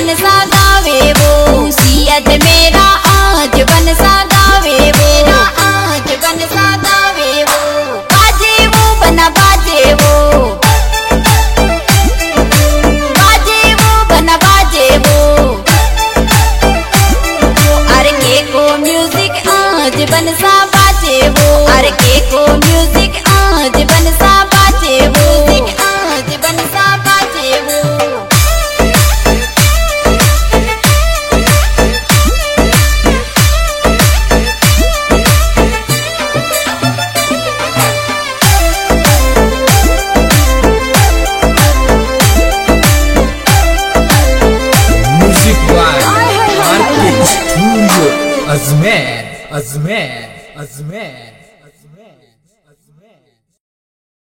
बनसा गावे वो। खुशियत मेरा आज बनसा गावे मेरा आज बनसा गावे वो। बाजे वो, बना बाजे वो। बाजे वो, बना बाजे वो। अरे के को म्यूज़िक आज बनसा बाजे वो। अरे के को म्यूज़िक ずめあずめ